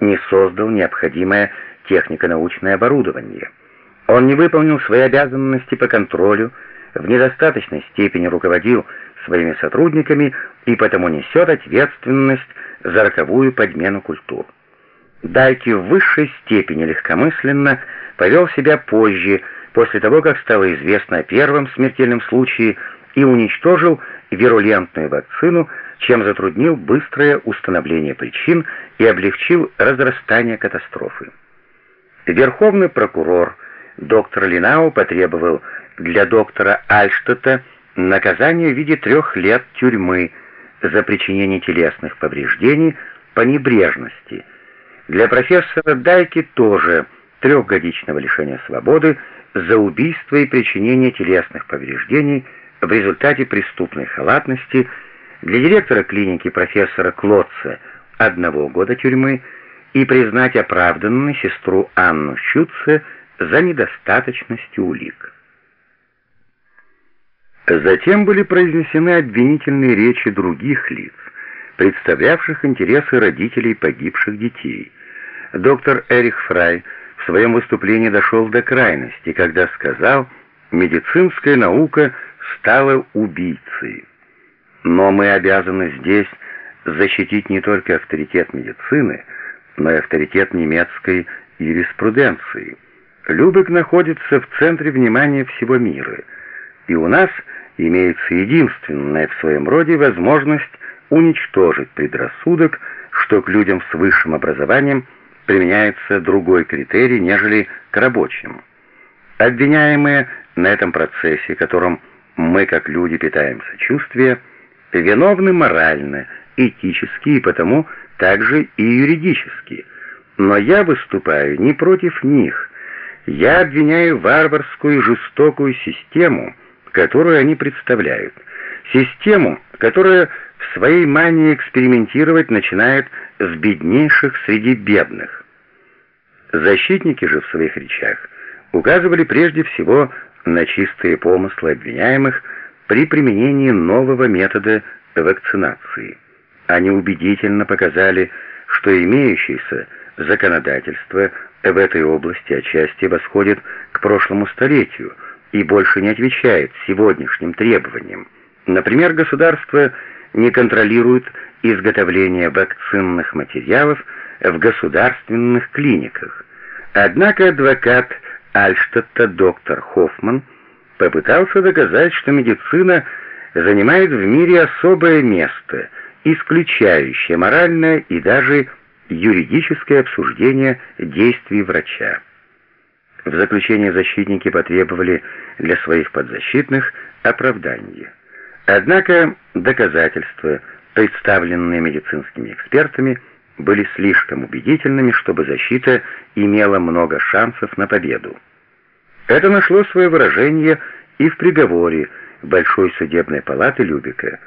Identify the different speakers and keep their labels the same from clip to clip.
Speaker 1: не создал необходимое технико-научное оборудование. Он не выполнил свои обязанности по контролю, в недостаточной степени руководил своими сотрудниками и потому несет ответственность за роковую подмену культур. Дайки в высшей степени легкомысленно повел себя позже, после того, как стало известно о первом смертельном случае, и уничтожил вирулентную вакцину, чем затруднил быстрое установление причин и облегчил разрастание катастрофы. Верховный прокурор доктор Линау потребовал для доктора Альштета наказание в виде трех лет тюрьмы за причинение телесных повреждений по небрежности. Для профессора Дайки тоже трехгодичного лишения свободы за убийство и причинение телесных повреждений в результате преступной халатности – для директора клиники профессора Клотца одного года тюрьмы и признать оправданной сестру Анну Щутце за недостаточностью улик. Затем были произнесены обвинительные речи других лиц, представлявших интересы родителей погибших детей. Доктор Эрих Фрай в своем выступлении дошел до крайности, когда сказал «медицинская наука стала убийцей». Но мы обязаны здесь защитить не только авторитет медицины, но и авторитет немецкой юриспруденции. Любек находится в центре внимания всего мира, и у нас имеется единственная в своем роде возможность уничтожить предрассудок, что к людям с высшим образованием применяется другой критерий, нежели к рабочим. Обвиняемые на этом процессе, которым мы, как люди, питаем сочувствие, виновны морально, этически и потому также и юридически. Но я выступаю не против них. Я обвиняю варварскую жестокую систему, которую они представляют. Систему, которая в своей мании экспериментировать начинает с беднейших среди бедных. Защитники же в своих речах указывали прежде всего на чистые помыслы обвиняемых, при применении нового метода вакцинации. Они убедительно показали, что имеющееся законодательство в этой области отчасти восходит к прошлому столетию и больше не отвечает сегодняшним требованиям. Например, государство не контролирует изготовление вакцинных материалов в государственных клиниках. Однако адвокат Альштадта доктор Хоффман попытался доказать, что медицина занимает в мире особое место, исключающее моральное и даже юридическое обсуждение действий врача. В заключение защитники потребовали для своих подзащитных оправдания. Однако доказательства, представленные медицинскими экспертами, были слишком убедительными, чтобы защита имела много шансов на победу. Это нашло свое выражение и в приговоре Большой судебной палаты Любика.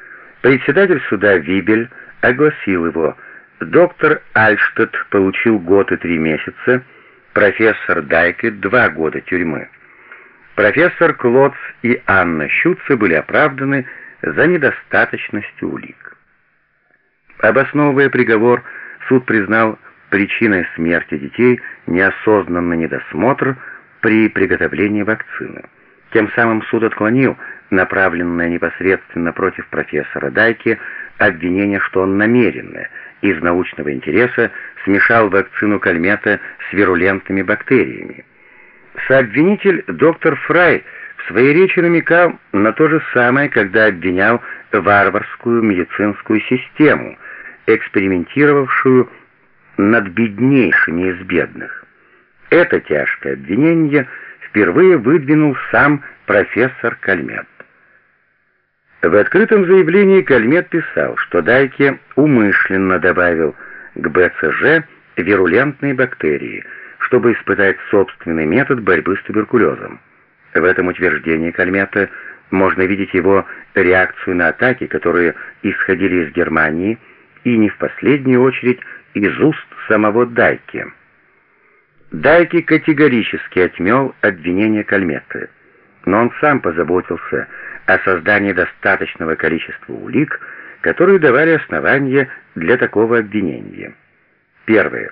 Speaker 1: Председатель суда Вибель огласил его. Доктор Альштадт получил год и три месяца, профессор Дайке — два года тюрьмы. Профессор Клотц и Анна Щутце были оправданы за недостаточностью улик. Обосновывая приговор, суд признал причиной смерти детей неосознанный недосмотр при приготовлении вакцины. Тем самым суд отклонил направленное непосредственно против профессора Дайки обвинение, что он намеренно, из научного интереса, смешал вакцину кальмета с вирулентными бактериями. Сообвинитель доктор Фрай в своей речи намекал на то же самое, когда обвинял варварскую медицинскую систему, экспериментировавшую над беднейшими из бедных. Это тяжкое обвинение впервые выдвинул сам профессор Кальмет. В открытом заявлении Кальмет писал, что Дайке умышленно добавил к БЦЖ вирулентные бактерии, чтобы испытать собственный метод борьбы с туберкулезом. В этом утверждении Кальмета можно видеть его реакцию на атаки, которые исходили из Германии и не в последнюю очередь из уст самого Дайке. Дайки категорически отмел обвинение Кальметта, но он сам позаботился о создании достаточного количества улик, которые давали основания для такого обвинения. Первое.